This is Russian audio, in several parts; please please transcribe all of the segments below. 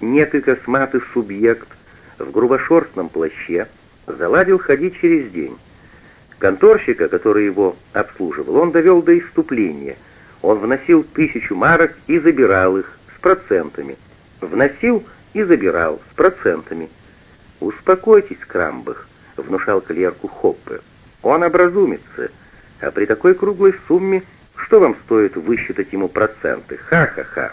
некий косматый субъект в грубошерстном плаще заладил ходить через день. Конторщика, который его обслуживал, он довел до иступления. Он вносил тысячу марок и забирал их с процентами. Вносил и забирал с процентами. «Успокойтесь, Крамбах», — внушал клерку Хоппе. «Он образумится, а при такой круглой сумме что вам стоит высчитать ему проценты? Ха-ха-ха!»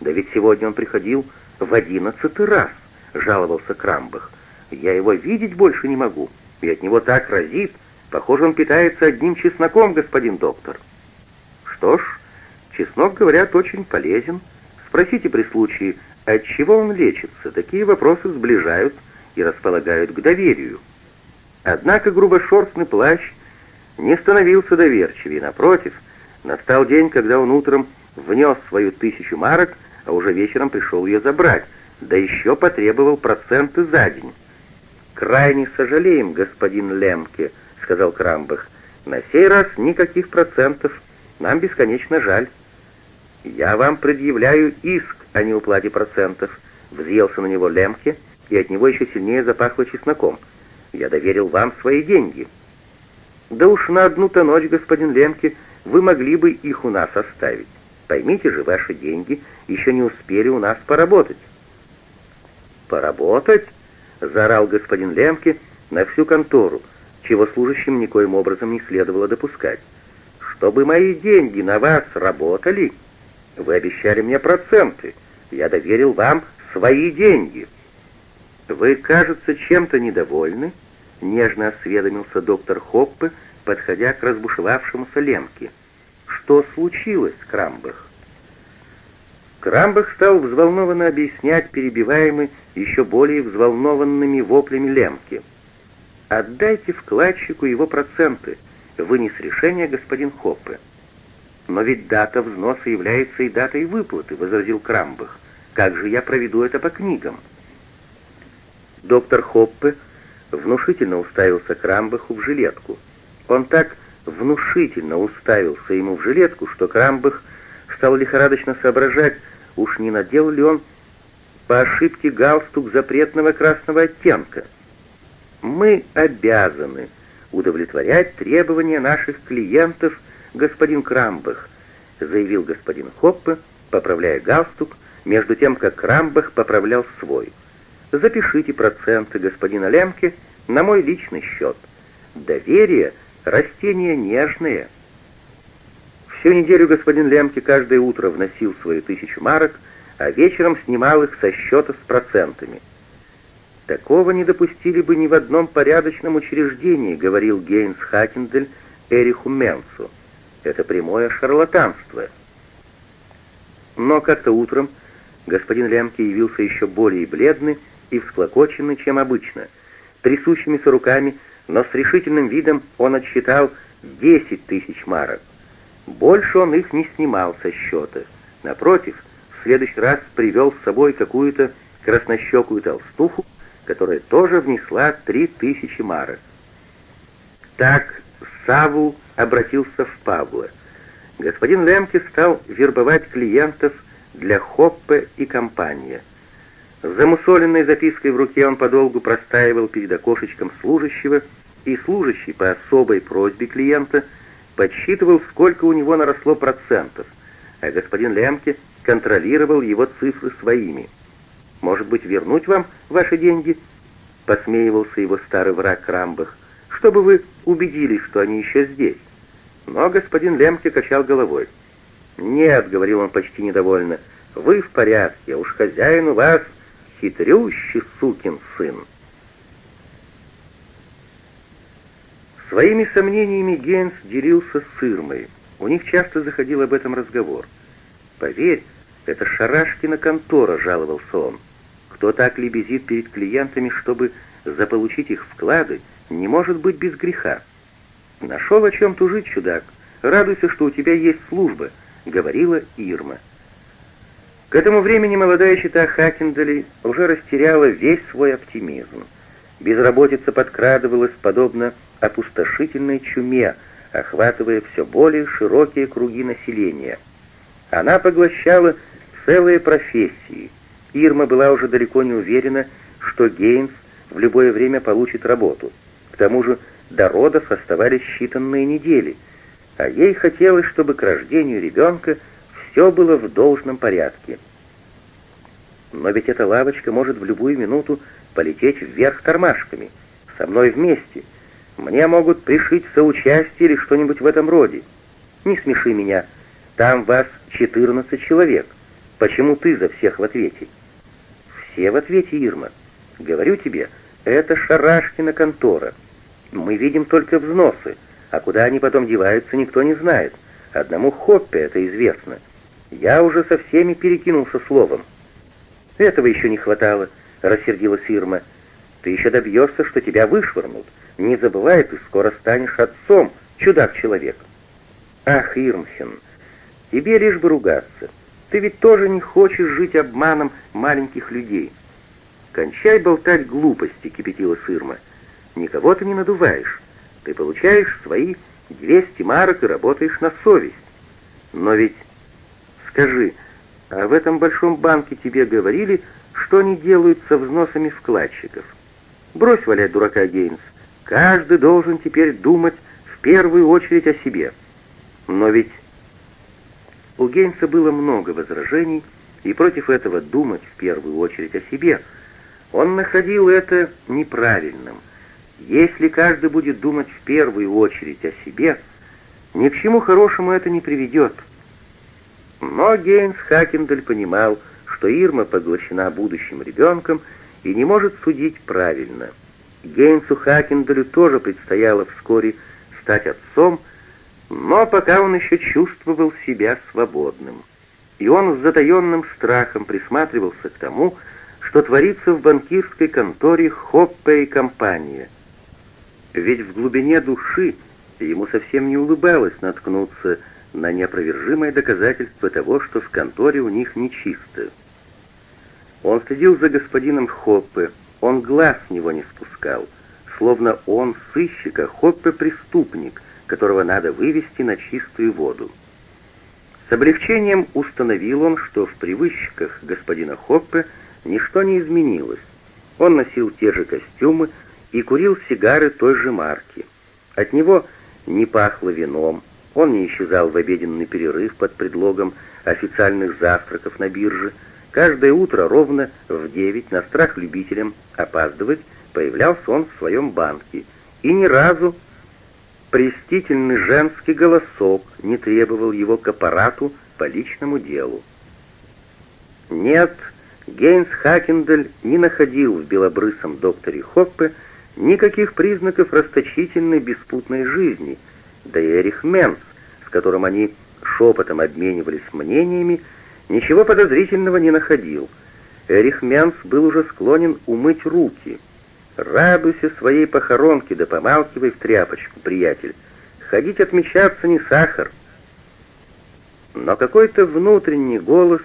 «Да ведь сегодня он приходил в одиннадцатый раз», — жаловался Крамбах. «Я его видеть больше не могу, и от него так разит. Похоже, он питается одним чесноком, господин доктор». «Что ж, чеснок, говорят, очень полезен. Спросите при случае, от чего он лечится. Такие вопросы сближают и располагают к доверию». Однако грубошерстный плащ не становился доверчивее, напротив, настал день, когда он утром внес свою тысячу марок, а уже вечером пришел ее забрать, да еще потребовал проценты за день. «Крайне сожалеем, господин Лемке», — сказал Крамбах. «На сей раз никаких процентов. Нам бесконечно жаль». «Я вам предъявляю иск о неуплате процентов», — взъелся на него Лемке, и от него еще сильнее запахло чесноком. «Я доверил вам свои деньги». «Да уж на одну-то ночь, господин Лемке, вы могли бы их у нас оставить. Поймите же, ваши деньги еще не успели у нас поработать». «Поработать?» — заорал господин Лемке на всю контору, чего служащим никоим образом не следовало допускать. «Чтобы мои деньги на вас работали, вы обещали мне проценты. Я доверил вам свои деньги». «Вы, кажется, чем-то недовольны?» — нежно осведомился доктор Хоппе, подходя к разбушевавшемуся Лемке. «Что случилось, Крамбах?» Крамбах стал взволнованно объяснять перебиваемый еще более взволнованными воплями Лемки. «Отдайте вкладчику его проценты», — вынес решение господин Хоппе. «Но ведь дата взноса является и датой выплаты», — возразил Крамбах. «Как же я проведу это по книгам?» Доктор Хоппе внушительно уставился Крамбаху в жилетку. Он так внушительно уставился ему в жилетку, что Крамбах стал лихорадочно соображать, уж не надел ли он по ошибке галстук запретного красного оттенка. «Мы обязаны удовлетворять требования наших клиентов, господин Крамбах», заявил господин Хоппе, поправляя галстук, между тем, как Крамбах поправлял свой. «Запишите проценты господина Лемке на мой личный счет. Доверие — растение нежное». Всю неделю господин Лемке каждое утро вносил свою тысячу марок, а вечером снимал их со счета с процентами. «Такого не допустили бы ни в одном порядочном учреждении», — говорил Гейнс Хакендель Эриху Менсу. «Это прямое шарлатанство». Но как-то утром господин Лемке явился еще более бледный и всклокоченный, чем обычно. Трясущимися руками, но с решительным видом он отсчитал десять тысяч марок. Больше он их не снимал со счета. Напротив, в следующий раз привел с собой какую-то краснощекую толстуху, которая тоже внесла три тысячи марок. Так Саву обратился в Павла. Господин Лемке стал вербовать клиентов для Хоппе и компания. С замусоленной запиской в руке он подолгу простаивал перед окошечком служащего, и служащий по особой просьбе клиента – подсчитывал, сколько у него наросло процентов, а господин Лемке контролировал его цифры своими. «Может быть, вернуть вам ваши деньги?» — посмеивался его старый враг Крамбах, «чтобы вы убедились, что они еще здесь». Но господин Лемке качал головой. «Нет», — говорил он почти недовольно, — «вы в порядке, уж хозяин у вас хитрющий сукин сын». Своими сомнениями Гейнс делился с Ирмой. У них часто заходил об этом разговор. «Поверь, это Шарашкина контора», — жаловался он. «Кто так лебезит перед клиентами, чтобы заполучить их вклады, не может быть без греха». «Нашел о чем тужить, чудак. Радуйся, что у тебя есть служба», — говорила Ирма. К этому времени молодая чита Хакендали уже растеряла весь свой оптимизм. Безработица подкрадывалась, подобно опустошительной чуме, охватывая все более широкие круги населения. Она поглощала целые профессии, Ирма была уже далеко не уверена, что Гейнс в любое время получит работу. К тому же до родов оставались считанные недели, а ей хотелось, чтобы к рождению ребенка все было в должном порядке. Но ведь эта лавочка может в любую минуту полететь вверх тормашками, со мной вместе. Мне могут пришить соучастие или что-нибудь в этом роде. Не смеши меня. Там вас 14 человек. Почему ты за всех в ответе? Все в ответе, Ирма. Говорю тебе, это Шарашкина контора. Мы видим только взносы, а куда они потом деваются, никто не знает. Одному Хоппе это известно. Я уже со всеми перекинулся словом. Этого еще не хватало, рассердилась Ирма. Ты еще добьешься, что тебя вышвырнут. Не забывай, ты скоро станешь отцом, чудак-человек. Ах, Ирмхен, тебе лишь бы ругаться. Ты ведь тоже не хочешь жить обманом маленьких людей. Кончай болтать глупости, кипятила Ирма. Никого ты не надуваешь. Ты получаешь свои 200 марок и работаешь на совесть. Но ведь, скажи, а в этом большом банке тебе говорили, что они делают со взносами вкладчиков? Брось валять дурака, Гейнс. Каждый должен теперь думать в первую очередь о себе. Но ведь у Гейнса было много возражений, и против этого думать в первую очередь о себе он находил это неправильным. Если каждый будет думать в первую очередь о себе, ни к чему хорошему это не приведет. Но Гейнс Хакендель понимал, что Ирма поглощена будущим ребенком и не может судить правильно. Гейнсу Хакенделю тоже предстояло вскоре стать отцом, но пока он еще чувствовал себя свободным. И он с затаенным страхом присматривался к тому, что творится в банкирской конторе Хоппе и компания — ведь в глубине души ему совсем не улыбалось наткнуться на неопровержимое доказательство того, что в конторе у них нечисто. Он следил за господином Хоппе, он глаз с него не спускал, словно он сыщик, а Хоппе преступник, которого надо вывести на чистую воду. С облегчением установил он, что в привычках господина Хоппе ничто не изменилось. Он носил те же костюмы, и курил сигары той же марки. От него не пахло вином, он не исчезал в обеденный перерыв под предлогом официальных завтраков на бирже. Каждое утро ровно в девять на страх любителям опаздывать появлялся он в своем банке, и ни разу престительный женский голосок не требовал его к аппарату по личному делу. Нет, Гейнс Хакендель не находил в белобрысом докторе Хоппе Никаких признаков расточительной беспутной жизни, да и Эрих Менс, с которым они шепотом обменивались мнениями, ничего подозрительного не находил. Эрих Менс был уже склонен умыть руки. «Радуйся своей похоронке, да помалкивай в тряпочку, приятель. Ходить отмечаться не сахар». Но какой-то внутренний голос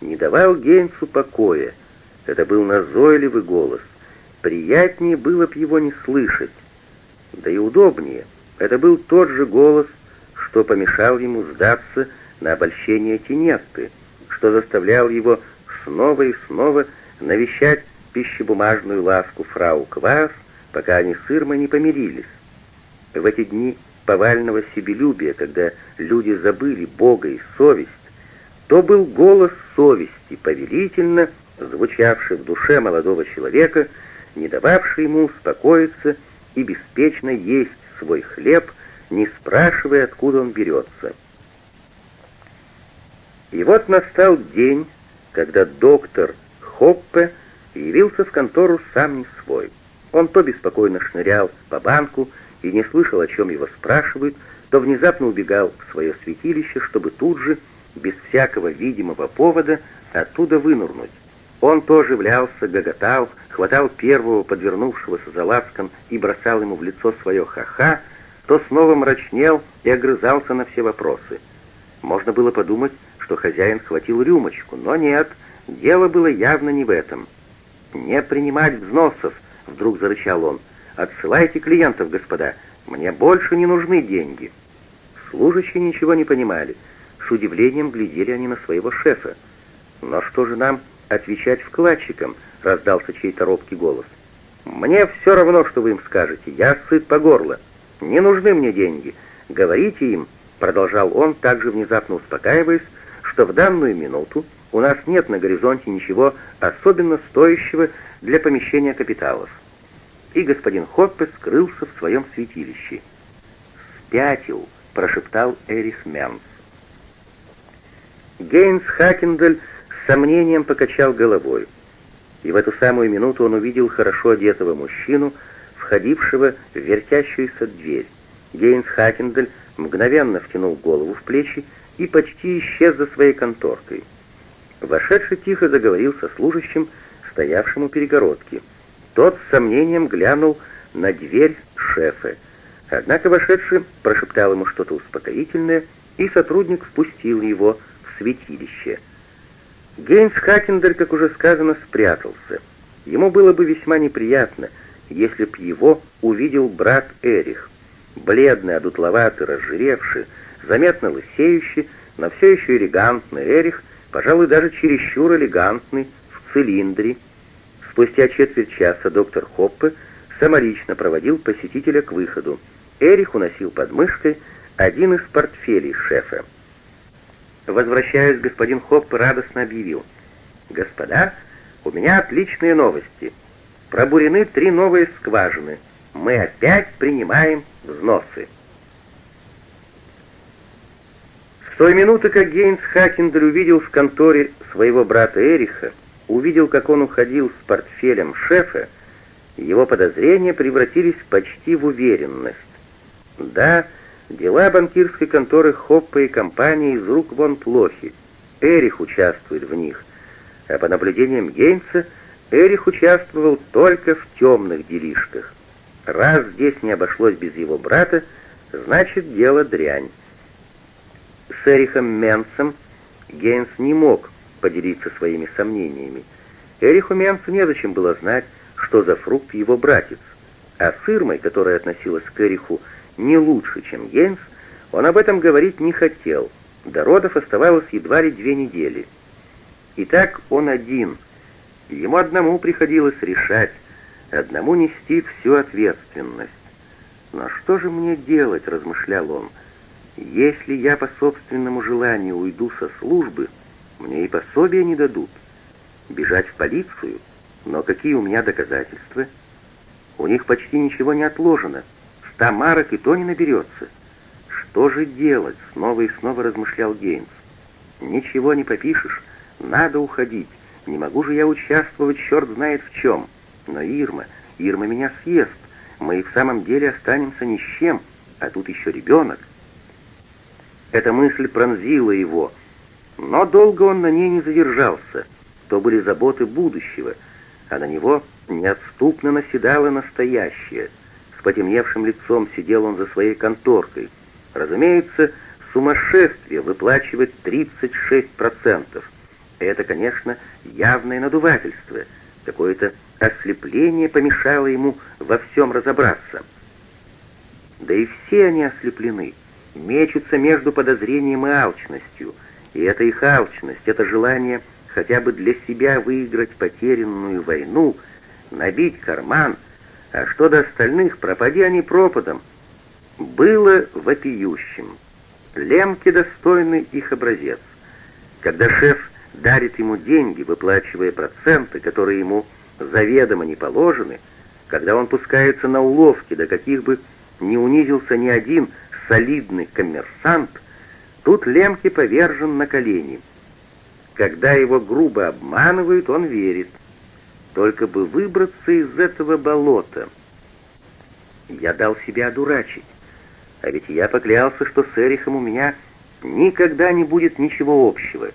не давал Гейнсу покоя. Это был назойливый голос — Приятнее было б его не слышать, да и удобнее. Это был тот же голос, что помешал ему сдаться на обольщение Тинетты, что заставлял его снова и снова навещать пищебумажную ласку фрау Квас, пока они с Ирмой не помирились. В эти дни повального себелюбия, когда люди забыли Бога и совесть, то был голос совести, повелительно звучавший в душе молодого человека, не дававший ему успокоиться и беспечно есть свой хлеб, не спрашивая, откуда он берется. И вот настал день, когда доктор Хоппе явился в контору сам не свой. Он то беспокойно шнырял по банку и не слышал, о чем его спрашивают, то внезапно убегал в свое святилище, чтобы тут же, без всякого видимого повода, оттуда вынурнуть. Он то оживлялся, гоготал, хватал первого подвернувшегося за ласком и бросал ему в лицо свое ха-ха, то снова мрачнел и огрызался на все вопросы. Можно было подумать, что хозяин схватил рюмочку, но нет, дело было явно не в этом. «Не принимать взносов!» — вдруг зарычал он. «Отсылайте клиентов, господа, мне больше не нужны деньги». Служащие ничего не понимали. С удивлением глядели они на своего шефа. «Но что же нам отвечать вкладчикам», — раздался чей-то робкий голос. «Мне все равно, что вы им скажете. Я сыт по горло. Не нужны мне деньги. Говорите им», — продолжал он, также внезапно успокаиваясь, что в данную минуту у нас нет на горизонте ничего особенно стоящего для помещения капиталов. И господин Хоппе скрылся в своем святилище. «Спятил», — прошептал Эрих Менс. Гейнс Хакендель с сомнением покачал головой. И в эту самую минуту он увидел хорошо одетого мужчину, входившего в вертящуюся дверь. Гейнс Хакендель мгновенно втянул голову в плечи и почти исчез за своей конторкой. Вошедший тихо заговорил со служащим, стоявшим у перегородки. Тот с сомнением глянул на дверь шефа. Однако вошедший прошептал ему что-то успокоительное, и сотрудник впустил его в святилище. Гейнс Хакендер, как уже сказано, спрятался. Ему было бы весьма неприятно, если б его увидел брат Эрих. Бледный, одутловатый, разжиревший, заметно лысеющий, но все еще элегантный Эрих, пожалуй, даже чересчур элегантный, в цилиндре. Спустя четверть часа доктор Хоппе самолично проводил посетителя к выходу. Эрих уносил под мышкой один из портфелей шефа. Возвращаясь, господин Хоппе радостно объявил. «Господа, у меня отличные новости. Пробурены три новые скважины. Мы опять принимаем взносы». С той минуты, как Гейнс Хакендер увидел в конторе своего брата Эриха, увидел, как он уходил с портфелем шефа, его подозрения превратились почти в уверенность. Да, дела банкирской конторы Хоппа и компании из рук вон плохи. Эрих участвует в них. А по наблюдениям Гейнса, Эрих участвовал только в темных делишках. Раз здесь не обошлось без его брата, значит, дело дрянь. С Эрихом Менсом Гейнс не мог поделиться своими сомнениями. Эриху Менсу незачем было знать, что за фрукт его братец, а с Ирмой, которая относилась к Эриху не лучше, чем Гейнс, он об этом говорить не хотел. До родов оставалось едва ли две недели. Итак, он один. Ему одному приходилось решать, одному нести всю ответственность. «Но что же мне делать?» — размышлял он. Если я по собственному желанию уйду со службы, мне и пособия не дадут. Бежать в полицию? Но какие у меня доказательства? У них почти ничего не отложено. Ста марок и то не наберется. Что же делать? Снова и снова размышлял Гейнс. Ничего не попишешь. Надо уходить. Не могу же я участвовать, черт знает в чем. Но Ирма, Ирма меня съест. Мы и в самом деле останемся ни с чем. А тут еще ребенок. Эта мысль пронзила его, но долго он на ней не задержался. То были заботы будущего, а на него неотступно наседало настоящее. С потемневшим лицом сидел он за своей конторкой. Разумеется, сумасшествие выплачивать 36%. Это, конечно, явное надувательство. Какое-то ослепление помешало ему во всем разобраться. Да и все они ослеплены мечутся между подозрением и алчностью. И это их алчность, это желание хотя бы для себя выиграть потерянную войну, набить карман, а что до остальных, пропади они пропадом, было вопиющим. Лемки достойны их образец. Когда шеф дарит ему деньги, выплачивая проценты, которые ему заведомо не положены, когда он пускается на уловки, до каких бы не унизился ни один солидный коммерсант, тут Лемке повержен на колени. Когда его грубо обманывают, он верит. Только бы выбраться из этого болота. Я дал себя одурачить. А ведь я поклялся, что с Эрихом у меня никогда не будет ничего общего.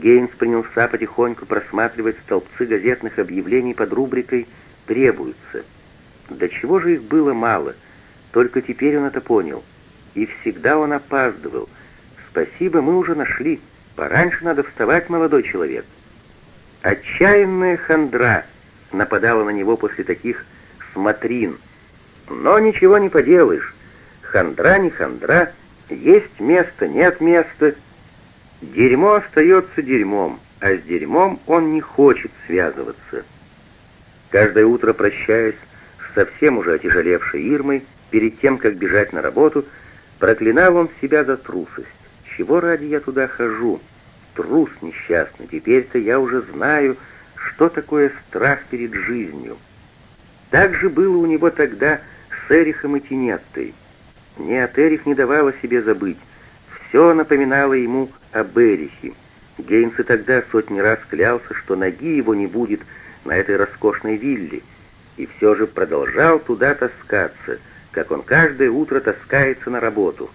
Гейнс принялся потихоньку просматривать столбцы газетных объявлений под рубрикой «Требуется». До чего же их было мало, только теперь он это понял — и всегда он опаздывал. Спасибо, мы уже нашли. Пораньше надо вставать, молодой человек. Отчаянная хандра нападала на него после таких смотрин. Но ничего не поделаешь. Хандра не хандра, есть место, нет места. Дерьмо остается дерьмом, а с дерьмом он не хочет связываться. Каждое утро, прощаясь с совсем уже отяжелевшей Ирмой, перед тем, как бежать на работу, проклинал он себя за трусость. Чего ради я туда хожу? Трус несчастный, теперь-то я уже знаю, что такое страх перед жизнью. Так же было у него тогда с Эрихом и Тинеттой. Нет, Эрих не давала себе забыть. Все напоминало ему об Эрихе. Гейнс и тогда сотни раз клялся, что ноги его не будет на этой роскошной вилле, и все же продолжал туда таскаться, как он каждое утро таскается на работу.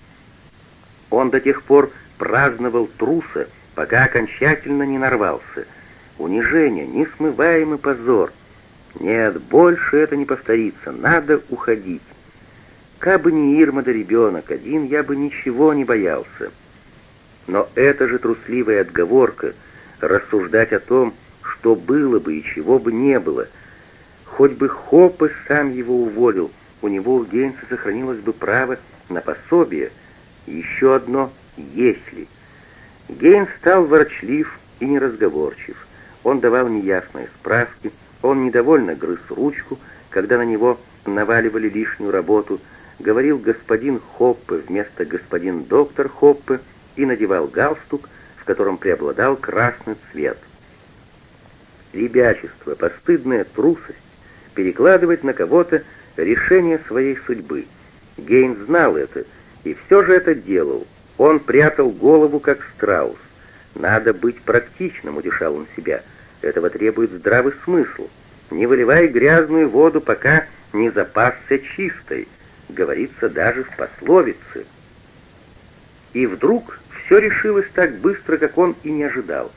Он до тех пор праздновал труса, пока окончательно не нарвался. Унижение, несмываемый позор. Нет, больше это не повторится, надо уходить. Кабы не Ирма да ребенок один, я бы ничего не боялся. Но это же трусливая отговорка — рассуждать о том, что было бы и чего бы не было. Хоть бы Хоппе сам его уволил, у него у Гейнса сохранилось бы право на пособие. Еще одно «если». Гейнс стал ворчлив и неразговорчив. Он давал неясные справки, он недовольно грыз ручку, когда на него наваливали лишнюю работу — говорил господин Хоппе вместо господин доктор Хоппе и надевал галстук, в котором преобладал красный цвет. Ребячество, постыдная трусость, перекладывать на кого-то решение своей судьбы. Гейн знал это, и все же это делал. Он прятал голову, как страус. «Надо быть практичным», — утешал он себя. «Этого требует здравый смысл. Не выливай грязную воду, пока не запасся чистой говорится даже в пословице. И вдруг все решилось так быстро, как он и не ожидал.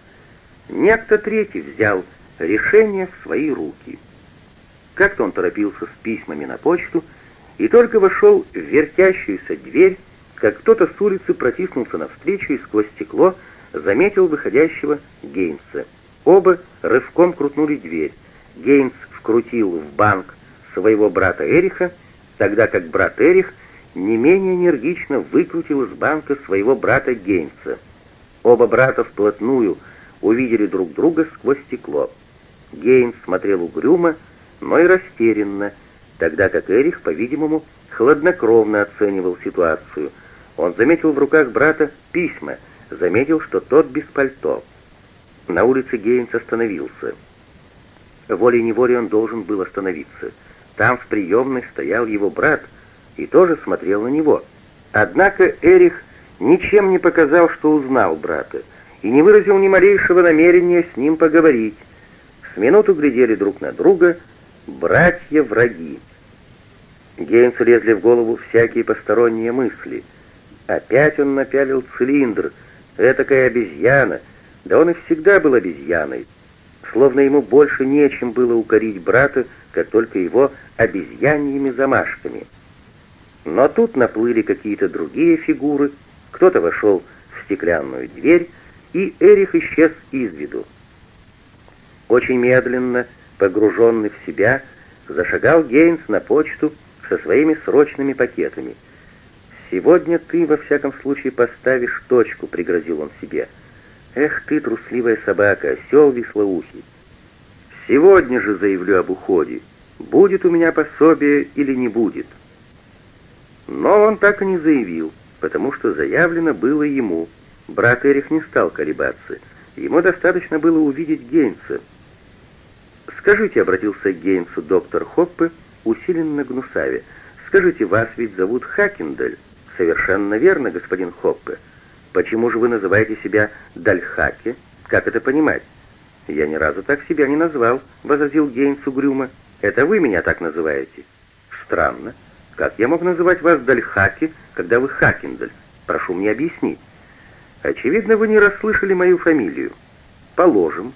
Некто третий взял решение в свои руки. Как-то он торопился с письмами на почту и только вошел в вертящуюся дверь, как кто-то с улицы протиснулся навстречу и сквозь стекло заметил выходящего Гейнса. Оба рывком крутнули дверь. Гейнс вкрутил в банк своего брата Эриха, тогда как брат Эрих не менее энергично выкрутил из банка своего брата Гейнса. Оба брата вплотную увидели друг друга сквозь стекло. Гейнс смотрел угрюмо, но и растерянно, тогда как Эрих, по-видимому, хладнокровно оценивал ситуацию. Он заметил в руках брата письма, заметил, что тот без пальто. На улице Гейнс остановился. Волей-неволей он должен был остановиться — там в приемной стоял его брат и тоже смотрел на него. Однако Эрих ничем не показал, что узнал брата, и не выразил ни малейшего намерения с ним поговорить. С минуту глядели друг на друга братья-враги. Гейнсу лезли в голову всякие посторонние мысли. Опять он напялил цилиндр, этакая обезьяна, да он и всегда был обезьяной. Словно ему больше нечем было укорить брата, как только его обезьяньими замашками. Но тут наплыли какие-то другие фигуры, кто-то вошел в стеклянную дверь, и Эрих исчез из виду. Очень медленно, погруженный в себя, зашагал Гейнс на почту со своими срочными пакетами. «Сегодня ты, во всяком случае, поставишь точку», — пригрозил он себе. «Эх ты, трусливая собака, осел вислоухий! Сегодня же заявлю об уходе. Будет у меня пособие или не будет. Но он так и не заявил, потому что заявлено было ему. Брат Эрих не стал колебаться. Ему достаточно было увидеть Гейнса. «Скажите», — обратился к Гейнсу доктор Хоппе, усиленно гнусаве, «скажите, вас ведь зовут Хакендель?» «Совершенно верно, господин Хоппе. Почему же вы называете себя Дальхаке? Как это понимать?» «Я ни разу так себя не назвал», — возразил Гейнс угрюмо. «Это вы меня так называете?» «Странно. Как я мог называть вас Дальхаки, когда вы Хакендель? Прошу мне объяснить». «Очевидно, вы не расслышали мою фамилию». «Положим.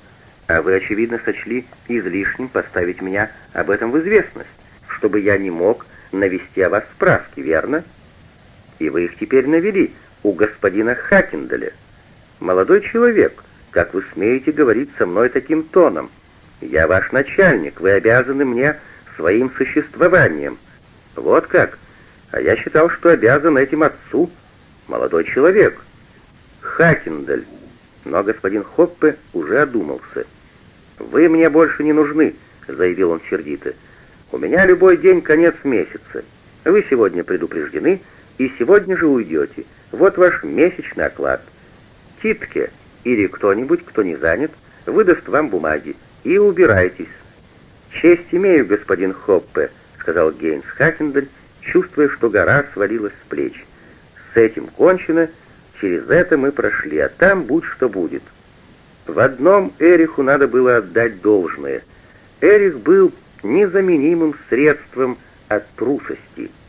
А вы, очевидно, сочли излишним поставить меня об этом в известность, чтобы я не мог навести о вас справки, верно?» «И вы их теперь навели у господина Хакенделя. Молодой человек, как вы смеете говорить со мной таким тоном? Я ваш начальник, вы обязаны мне своим существованием. Вот как? А я считал, что обязан этим отцу. Молодой человек. Хакендель. Но господин Хоппе уже одумался. «Вы мне больше не нужны», — заявил он сердито. «У меня любой день конец месяца. Вы сегодня предупреждены и сегодня же уйдете. Вот ваш месячный оклад. Титке или кто-нибудь, кто не занят, выдаст вам бумаги и убирайтесь». «Честь имею, господин Хоппе», — сказал Гейнс Хакендель, чувствуя, что гора свалилась с плеч. «С этим кончено, через это мы прошли, а там будь что будет». В одном Эриху надо было отдать должное. Эрих был незаменимым средством от трусости —